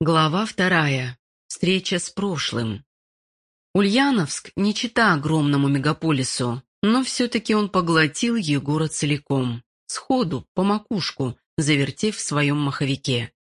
Глава вторая. Встреча с прошлым. Ульяновск не чита огромному мегаполису, но все-таки он поглотил Егора целиком, сходу, по макушку, завертев в своем маховике.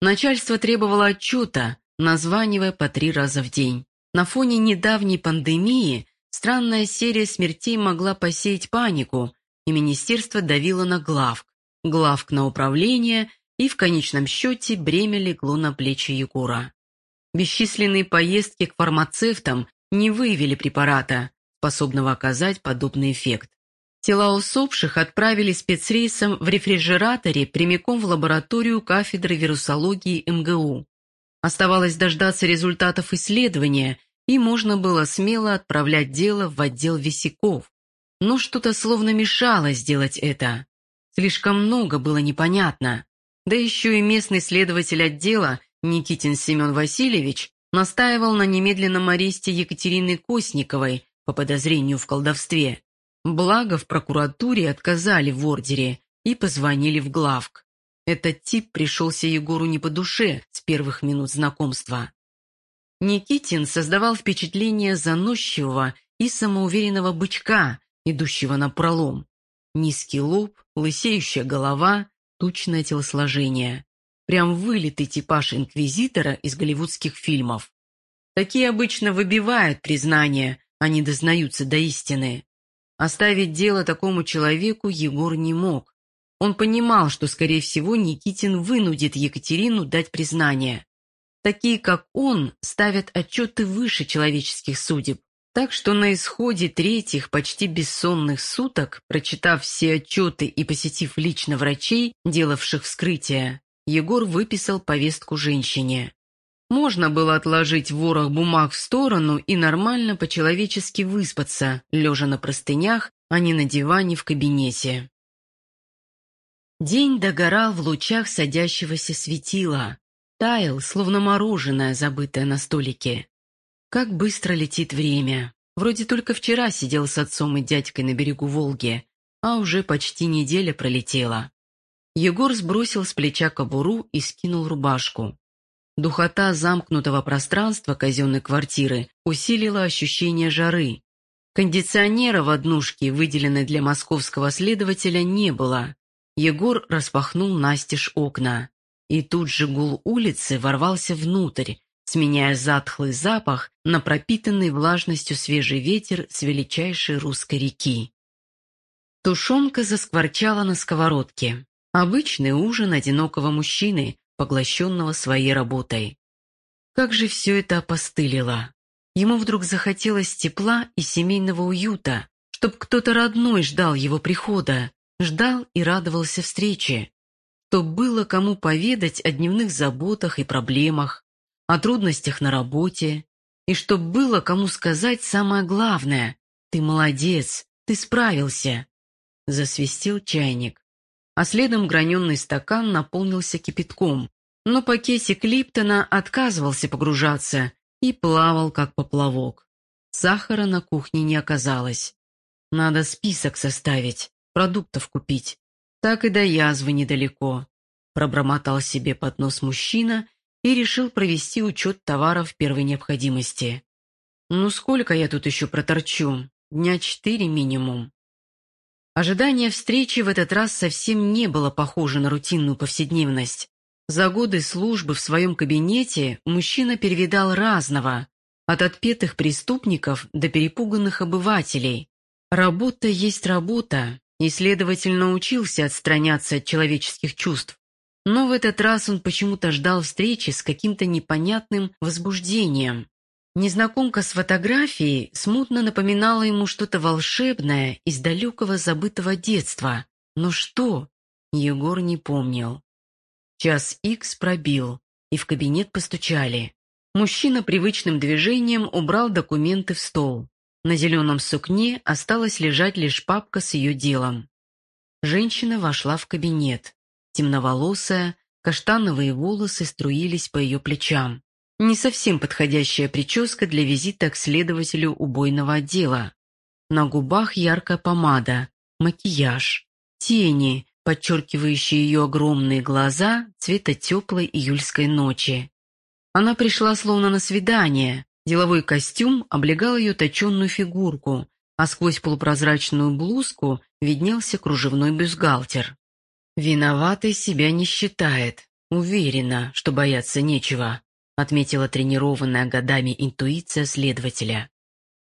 Начальство требовало отчета, названивая по три раза в день. На фоне недавней пандемии странная серия смертей могла посеять панику, и министерство давило на главк, главк на управление – и в конечном счете бремя легло на плечи Егора. Бесчисленные поездки к фармацевтам не выявили препарата, способного оказать подобный эффект. Тела усопших отправили спецрейсом в рефрижераторе прямиком в лабораторию кафедры вирусологии МГУ. Оставалось дождаться результатов исследования, и можно было смело отправлять дело в отдел висяков. Но что-то словно мешало сделать это. Слишком много было непонятно. Да еще и местный следователь отдела Никитин Семен Васильевич настаивал на немедленном аресте Екатерины Косниковой по подозрению в колдовстве. Благо в прокуратуре отказали в ордере и позвонили в главк. Этот тип пришелся Егору не по душе с первых минут знакомства. Никитин создавал впечатление заносчивого и самоуверенного бычка, идущего на пролом. Низкий лоб, лысеющая голова, тучное телосложение. Прям вылитый типаж инквизитора из голливудских фильмов. Такие обычно выбивают признание, а не дознаются до истины. Оставить дело такому человеку Егор не мог. Он понимал, что, скорее всего, Никитин вынудит Екатерину дать признание. Такие, как он, ставят отчеты выше человеческих судеб. Так что на исходе третьих почти бессонных суток, прочитав все отчеты и посетив лично врачей, делавших вскрытие, Егор выписал повестку женщине. Можно было отложить ворох бумаг в сторону и нормально по-человечески выспаться, лежа на простынях, а не на диване в кабинете. День догорал в лучах садящегося светила, таял, словно мороженое, забытое на столике. Как быстро летит время. Вроде только вчера сидел с отцом и дядькой на берегу Волги, а уже почти неделя пролетела. Егор сбросил с плеча кобуру и скинул рубашку. Духота замкнутого пространства казенной квартиры усилила ощущение жары. Кондиционера в однушке, выделенной для московского следователя, не было. Егор распахнул настежь окна. И тут же гул улицы ворвался внутрь, сменяя затхлый запах на пропитанный влажностью свежий ветер с величайшей русской реки. Тушенка заскворчала на сковородке. Обычный ужин одинокого мужчины, поглощенного своей работой. Как же все это опостылило. Ему вдруг захотелось тепла и семейного уюта, чтоб кто-то родной ждал его прихода, ждал и радовался встрече, чтоб было кому поведать о дневных заботах и проблемах, о трудностях на работе, и чтоб было кому сказать самое главное «Ты молодец, ты справился!» Засвистел чайник, а следом граненый стакан наполнился кипятком, но пакетик Липтона отказывался погружаться и плавал, как поплавок. Сахара на кухне не оказалось. Надо список составить, продуктов купить. Так и до язвы недалеко. Пробормотал себе под нос мужчина и решил провести учет товаров первой необходимости. Ну сколько я тут еще проторчу? Дня четыре минимум. Ожидание встречи в этот раз совсем не было похоже на рутинную повседневность. За годы службы в своем кабинете мужчина перевидал разного, от отпетых преступников до перепуганных обывателей. Работа есть работа, и, следовательно, учился отстраняться от человеческих чувств. Но в этот раз он почему-то ждал встречи с каким-то непонятным возбуждением. Незнакомка с фотографией смутно напоминала ему что-то волшебное из далекого забытого детства. Но что? Егор не помнил. Час икс пробил, и в кабинет постучали. Мужчина привычным движением убрал документы в стол. На зеленом сукне осталась лежать лишь папка с ее делом. Женщина вошла в кабинет. Темноволосая, каштановые волосы струились по ее плечам. Не совсем подходящая прическа для визита к следователю убойного отдела. На губах яркая помада, макияж, тени, подчеркивающие ее огромные глаза цвета теплой июльской ночи. Она пришла словно на свидание. Деловой костюм облегал ее точенную фигурку, а сквозь полупрозрачную блузку виднелся кружевной бюстгальтер. «Виноватой себя не считает. Уверена, что бояться нечего», отметила тренированная годами интуиция следователя.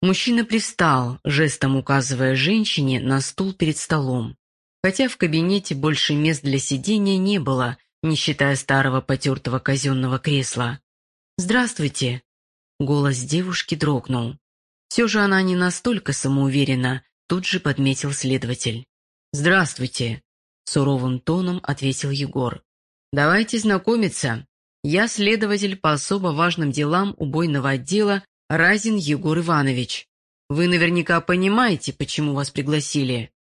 Мужчина пристал, жестом указывая женщине на стул перед столом. Хотя в кабинете больше мест для сидения не было, не считая старого потертого казенного кресла. «Здравствуйте!» Голос девушки дрогнул. Все же она не настолько самоуверена, тут же подметил следователь. «Здравствуйте!» Суровым тоном ответил Егор. «Давайте знакомиться. Я следователь по особо важным делам убойного отдела Разин Егор Иванович. Вы наверняка понимаете, почему вас пригласили?»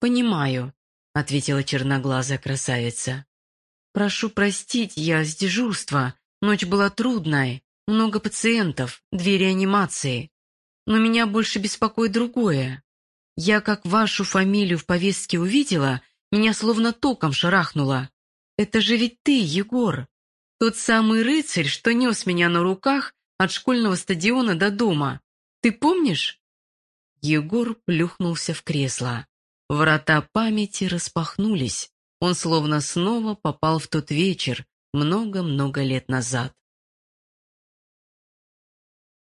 «Понимаю», — ответила черноглазая красавица. «Прошу простить, я с дежурства. Ночь была трудная, много пациентов, две реанимации. Но меня больше беспокоит другое. Я, как вашу фамилию в повестке увидела, меня словно током шарахнуло. Это же ведь ты, Егор. Тот самый рыцарь, что нес меня на руках от школьного стадиона до дома. Ты помнишь?» Егор плюхнулся в кресло. Врата памяти распахнулись. Он словно снова попал в тот вечер, много-много лет назад.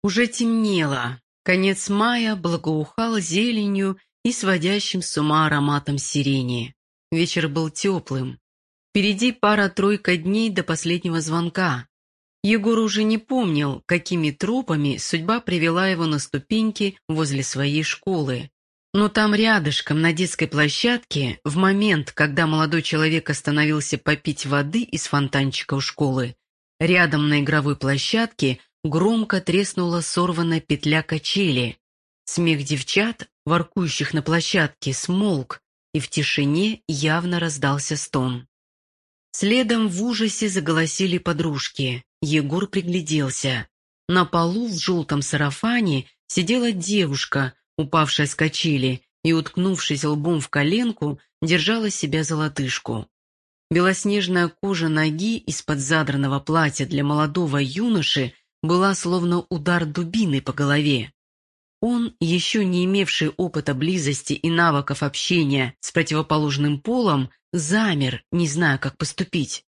Уже темнело. Конец мая благоухал зеленью и сводящим с ума ароматом сирени. Вечер был теплым. Впереди пара-тройка дней до последнего звонка. Егор уже не помнил, какими тропами судьба привела его на ступеньки возле своей школы. Но там рядышком, на детской площадке, в момент, когда молодой человек остановился попить воды из фонтанчика у школы, рядом на игровой площадке громко треснула сорванная петля качели. Смех девчат, воркующих на площадке, смолк, и в тишине явно раздался стон. Следом в ужасе заголосили подружки. Егор пригляделся. На полу в желтом сарафане сидела девушка, упавшая с качели, и, уткнувшись лбом в коленку, держала себя за лодыжку. Белоснежная кожа ноги из-под задранного платья для молодого юноши была словно удар дубины по голове. Он, еще не имевший опыта близости и навыков общения с противоположным полом, замер, не зная, как поступить.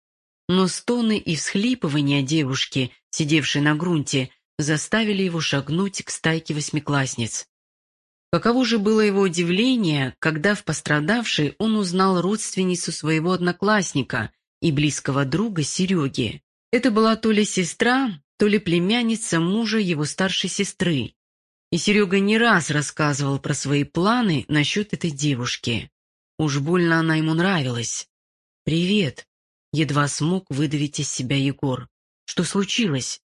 Но стоны и всхлипывания девушки, сидевшей на грунте, заставили его шагнуть к стайке восьмиклассниц. Каково же было его удивление, когда в пострадавшей он узнал родственницу своего одноклассника и близкого друга Сереги. Это была то ли сестра, то ли племянница мужа его старшей сестры. И Серега не раз рассказывал про свои планы насчет этой девушки. Уж больно она ему нравилась. «Привет», — едва смог выдавить из себя Егор. «Что случилось?»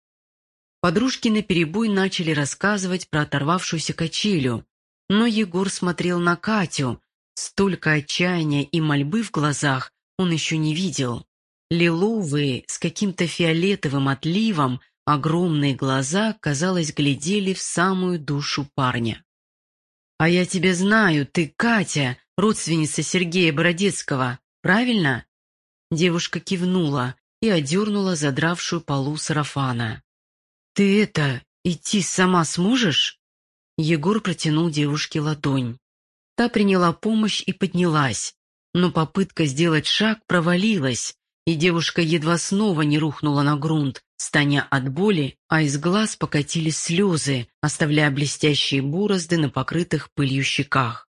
Подружки наперебой начали рассказывать про оторвавшуюся качелю, но Егор смотрел на Катю. Столько отчаяния и мольбы в глазах он еще не видел. Лиловые, с каким-то фиолетовым отливом, огромные глаза, казалось, глядели в самую душу парня. «А я тебя знаю, ты Катя, родственница Сергея Бородецкого, правильно?» Девушка кивнула и одернула задравшую полу сарафана. «Ты это, идти сама сможешь?» Егор протянул девушке ладонь. Та приняла помощь и поднялась, но попытка сделать шаг провалилась, и девушка едва снова не рухнула на грунт, станя от боли, а из глаз покатились слезы, оставляя блестящие борозды на покрытых пылью щеках.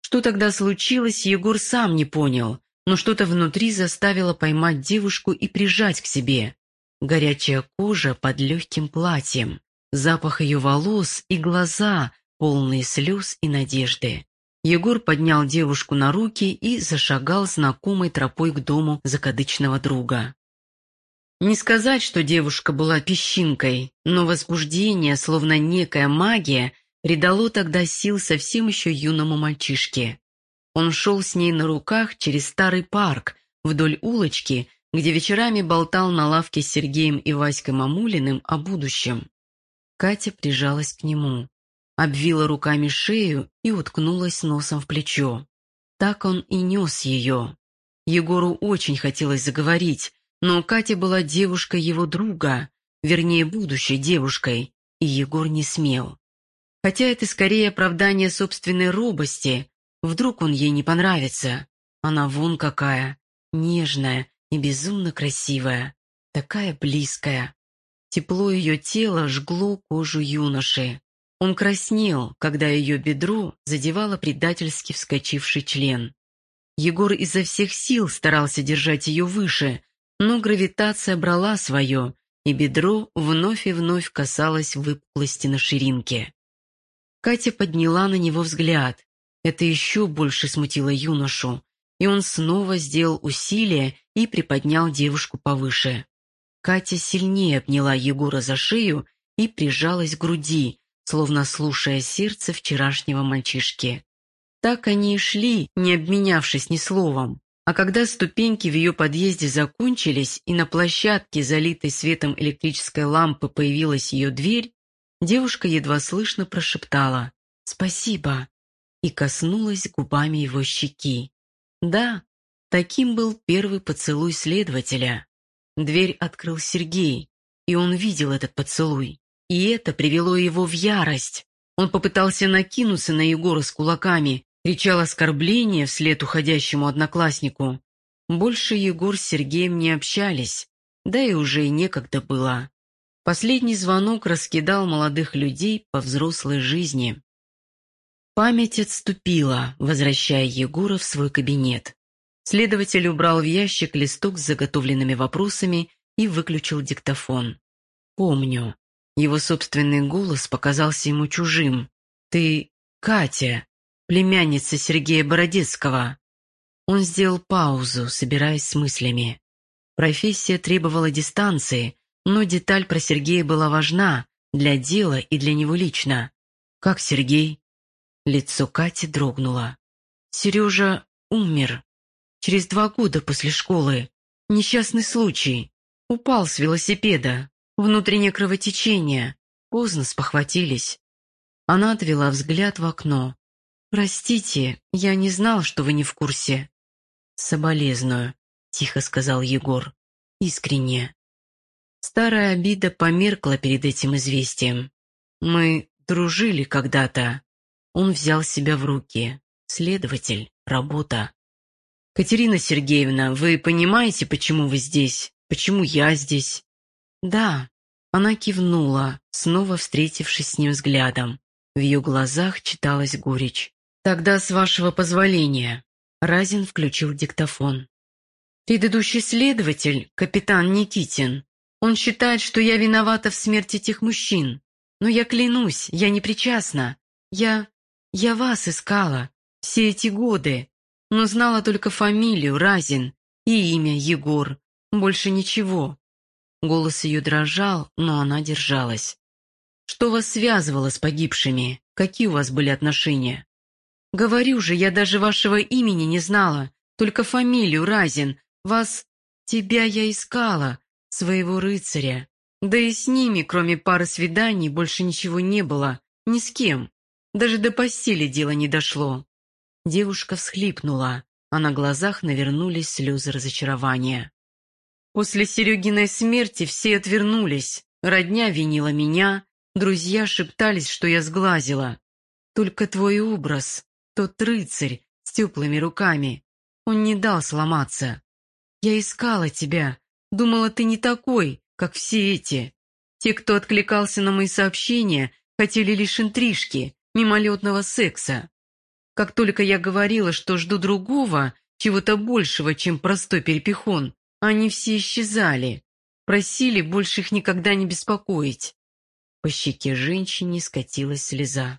Что тогда случилось, Егор сам не понял, но что-то внутри заставило поймать девушку и прижать к себе. Горячая кожа под легким платьем запах ее волос и глаза, полные слез и надежды. Егор поднял девушку на руки и зашагал знакомой тропой к дому закадычного друга. Не сказать, что девушка была песчинкой, но возбуждение, словно некая магия, придало тогда сил совсем еще юному мальчишке. Он шел с ней на руках через старый парк, вдоль улочки, где вечерами болтал на лавке с Сергеем и Васькой Мамулиным о будущем. Катя прижалась к нему, обвила руками шею и уткнулась носом в плечо. Так он и нес ее. Егору очень хотелось заговорить, но Катя была девушкой его друга, вернее, будущей девушкой, и Егор не смел. Хотя это скорее оправдание собственной робости, вдруг он ей не понравится. Она вон какая, нежная и безумно красивая, такая близкая. Тепло ее тела жгло кожу юноши. Он краснел, когда ее бедро задевало предательски вскочивший член. Егор изо всех сил старался держать ее выше, но гравитация брала свое, и бедро вновь и вновь касалось выпуклости на ширинке. Катя подняла на него взгляд. Это еще больше смутило юношу, и он снова сделал усилие и приподнял девушку повыше. Катя сильнее обняла Егора за шею и прижалась к груди, словно слушая сердце вчерашнего мальчишки. Так они и шли, не обменявшись ни словом. А когда ступеньки в ее подъезде закончились и на площадке, залитой светом электрической лампы, появилась ее дверь, девушка едва слышно прошептала «Спасибо» и коснулась губами его щеки. Да, таким был первый поцелуй следователя. Дверь открыл Сергей, и он видел этот поцелуй. И это привело его в ярость. Он попытался накинуться на Егора с кулаками, кричал оскорбление вслед уходящему однокласснику. Больше Егор с Сергеем не общались, да и уже и некогда было. Последний звонок раскидал молодых людей по взрослой жизни. Память отступила, возвращая Егора в свой кабинет. Следователь убрал в ящик листок с заготовленными вопросами и выключил диктофон. «Помню». Его собственный голос показался ему чужим. «Ты Катя, племянница Сергея Бородецкого». Он сделал паузу, собираясь с мыслями. Профессия требовала дистанции, но деталь про Сергея была важна для дела и для него лично. «Как Сергей?» Лицо Кати дрогнуло. «Сережа умер. Через два года после школы. Несчастный случай. Упал с велосипеда. Внутреннее кровотечение. Поздно спохватились». Она отвела взгляд в окно. «Простите, я не знал, что вы не в курсе». «Соболезную», — тихо сказал Егор. «Искренне». Старая обида померкла перед этим известием. «Мы дружили когда-то. Он взял себя в руки. Следователь, работа. «Катерина Сергеевна, вы понимаете, почему вы здесь? Почему я здесь?» «Да». Она кивнула, снова встретившись с ним взглядом. В ее глазах читалась горечь. «Тогда, с вашего позволения». Разин включил диктофон. «Предыдущий следователь, капитан Никитин, он считает, что я виновата в смерти тех мужчин. Но я клянусь, я не причастна. Я... Я вас искала все эти годы, но знала только фамилию Разин и имя Егор. Больше ничего. Голос ее дрожал, но она держалась. Что вас связывало с погибшими? Какие у вас были отношения? Говорю же, я даже вашего имени не знала, только фамилию Разин. Вас... Тебя я искала, своего рыцаря. Да и с ними, кроме пары свиданий, больше ничего не было. Ни с кем. Даже до постели дело не дошло. Девушка всхлипнула, а на глазах навернулись слезы разочарования. После Серегиной смерти все отвернулись. Родня винила меня, друзья шептались, что я сглазила. Только твой образ, тот рыцарь с теплыми руками, он не дал сломаться. Я искала тебя, думала, ты не такой, как все эти. Те, кто откликался на мои сообщения, хотели лишь интрижки, мимолетного секса. Как только я говорила, что жду другого, чего-то большего, чем простой перепихон, они все исчезали. Просили больше их никогда не беспокоить. По щеке женщине скатилась слеза.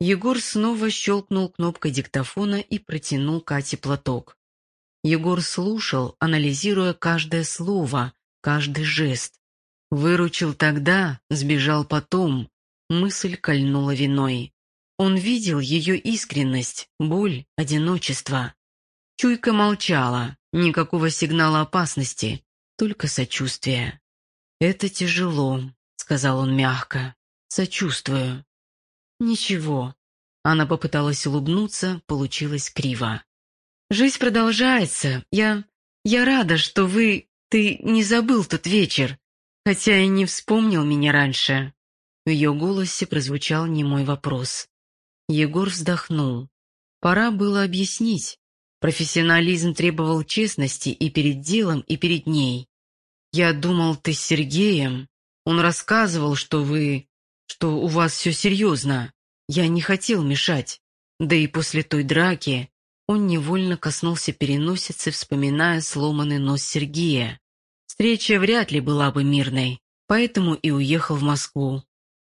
Егор снова щелкнул кнопкой диктофона и протянул Кате платок. Егор слушал, анализируя каждое слово, каждый жест. Выручил тогда, сбежал потом. Мысль кольнула виной. Он видел ее искренность, боль, одиночество. Чуйка молчала, никакого сигнала опасности, только сочувствие. «Это тяжело», — сказал он мягко. «Сочувствую». «Ничего». Она попыталась улыбнуться, получилось криво. «Жизнь продолжается. Я... Я рада, что вы... Ты не забыл тот вечер. Хотя и не вспомнил меня раньше. В ее голосе прозвучал немой вопрос. Егор вздохнул. Пора было объяснить. Профессионализм требовал честности и перед делом, и перед ней. «Я думал, ты с Сергеем. Он рассказывал, что вы... что у вас все серьезно. Я не хотел мешать. Да и после той драки он невольно коснулся переносицы, вспоминая сломанный нос Сергея. Встреча вряд ли была бы мирной, поэтому и уехал в Москву.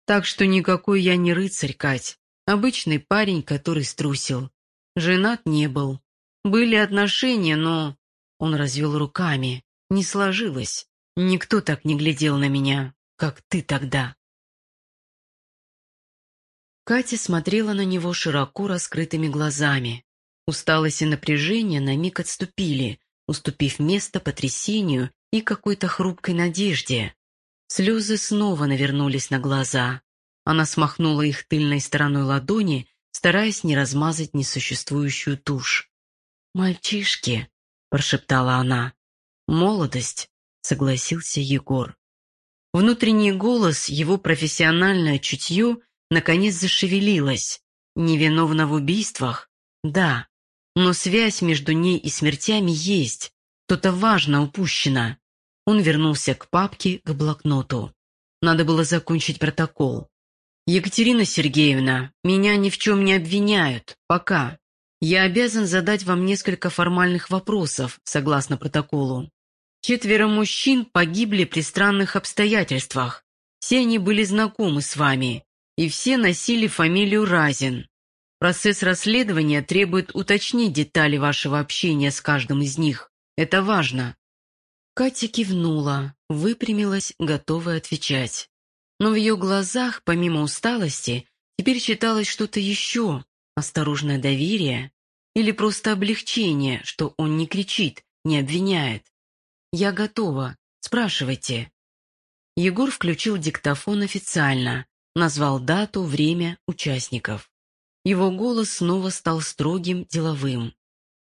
Так что никакой я не рыцарь, Кать. Обычный парень, который струсил. Женат не был. Были отношения, но... Он развел руками. Не сложилось. Никто так не глядел на меня, как ты тогда. Катя смотрела на него широко раскрытыми глазами. Усталость и напряжение на миг отступили, уступив место потрясению и какой-то хрупкой надежде. Слезы снова навернулись на глаза. Она смахнула их тыльной стороной ладони, стараясь не размазать несуществующую тушь. «Мальчишки», — прошептала она. «Молодость», — согласился Егор. Внутренний голос, его профессиональное чутье, наконец зашевелилось. Невиновна в убийствах? Да. Но связь между ней и смертями есть. Что-то важно упущено. Он вернулся к папке, к блокноту. Надо было закончить протокол. «Екатерина Сергеевна, меня ни в чем не обвиняют. Пока. Я обязан задать вам несколько формальных вопросов, согласно протоколу. Четверо мужчин погибли при странных обстоятельствах. Все они были знакомы с вами, и все носили фамилию Разин. Процесс расследования требует уточнить детали вашего общения с каждым из них. Это важно». Катя кивнула, выпрямилась, готовая отвечать. Но в ее глазах, помимо усталости, теперь читалось что-то еще, осторожное доверие или просто облегчение, что он не кричит, не обвиняет. «Я готова. Спрашивайте». Егор включил диктофон официально, назвал дату, время, участников. Его голос снова стал строгим, деловым.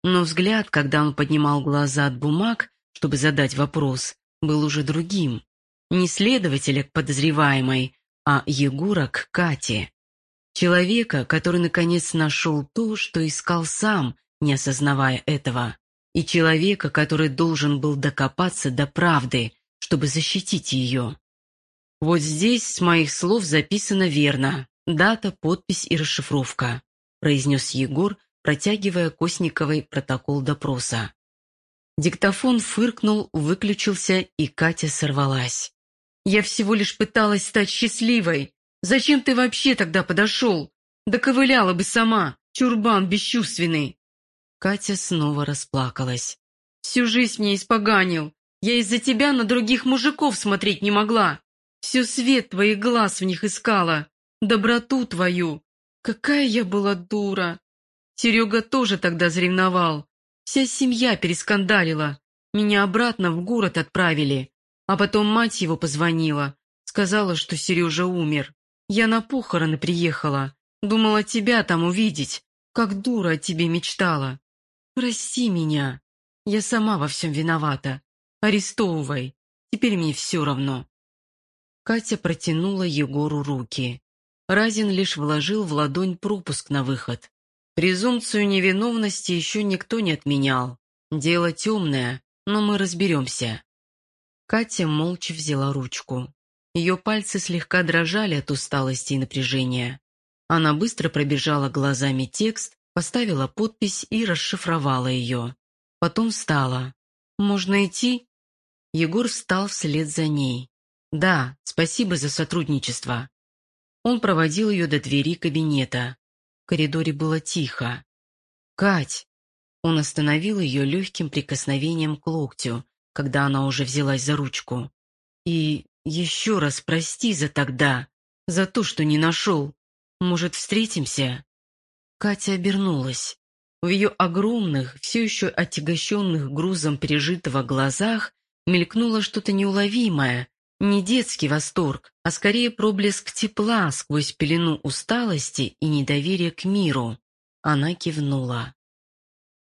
Но взгляд, когда он поднимал глаза от бумаг, чтобы задать вопрос, был уже другим. Не следователя к подозреваемой, а Егора к Кате. Человека, который наконец нашел то, что искал сам, не осознавая этого. И человека, который должен был докопаться до правды, чтобы защитить ее. Вот здесь моих слов записано верно. Дата, подпись и расшифровка, произнес Егор, протягивая Косниковой протокол допроса. Диктофон фыркнул, выключился, и Катя сорвалась. «Я всего лишь пыталась стать счастливой. Зачем ты вообще тогда подошел? Доковыляла бы сама, чурбан бесчувственный!» Катя снова расплакалась. «Всю жизнь мне испоганил. Я из-за тебя на других мужиков смотреть не могла. Всю свет твоих глаз в них искала. Доброту твою. Какая я была дура!» Серега тоже тогда заревновал. Вся семья перескандалила. Меня обратно в город отправили. А потом мать его позвонила. Сказала, что Сережа умер. Я на похороны приехала. Думала тебя там увидеть. Как дура о тебе мечтала. Прости меня. Я сама во всем виновата. Арестовывай. Теперь мне все равно. Катя протянула Егору руки. Разин лишь вложил в ладонь пропуск на выход. Презумпцию невиновности еще никто не отменял. Дело темное, но мы разберемся. Катя молча взяла ручку. Ее пальцы слегка дрожали от усталости и напряжения. Она быстро пробежала глазами текст, поставила подпись и расшифровала ее. Потом встала. «Можно идти?» Егор встал вслед за ней. «Да, спасибо за сотрудничество». Он проводил ее до двери кабинета. В коридоре было тихо. «Кать!» Он остановил ее легким прикосновением к локтю, когда она уже взялась за ручку. «И еще раз прости за тогда, за то, что не нашел. Может, встретимся?» Катя обернулась. В ее огромных, все еще отягощенных грузом пережитого глазах мелькнуло что-то неуловимое, не детский восторг, а скорее проблеск тепла сквозь пелену усталости и недоверия к миру. Она кивнула.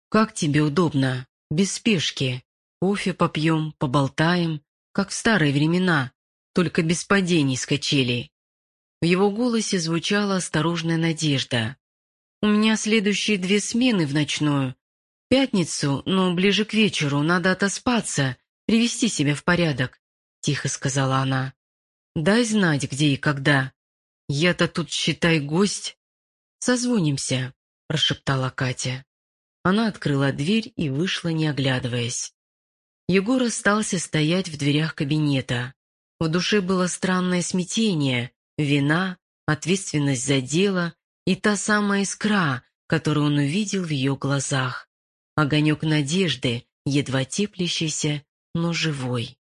«Как тебе удобно? Без спешки. Кофе попьем, поболтаем, как в старые времена. только без падений с качелей. В его голосе звучала осторожная надежда. «У меня следующие две смены в ночную. Пятницу, но ближе к вечеру, надо отоспаться, привести себя в порядок», — тихо сказала она. «Дай знать, где и когда. Я-то тут, считай, гость». «Созвонимся», — прошептала Катя. Она открыла дверь и вышла, не оглядываясь. Егор остался стоять в дверях кабинета. В душе было странное смятение, вина, ответственность за дело и та самая искра, которую он увидел в ее глазах. Огонек надежды, едва теплящийся, но живой.